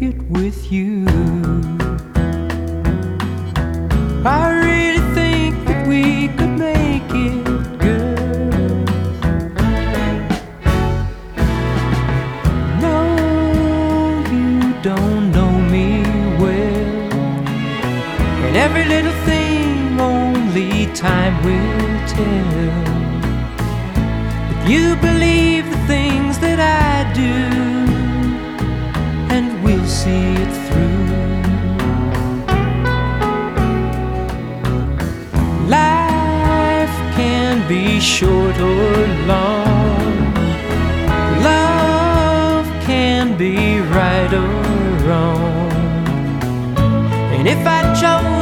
make it with you. I really think that we could make it, girl. No, you don't know me well. And every little thing only time will tell. But you believe short or long. Love can be right or wrong. And if I chose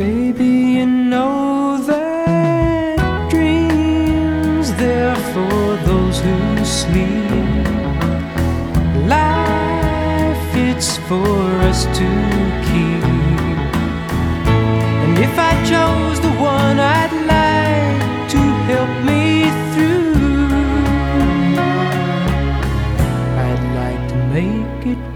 Baby, you know that dreams they're for those who sleep. Life, it's for us to keep. And if I chose the one I'd like to help me through, I'd like to make it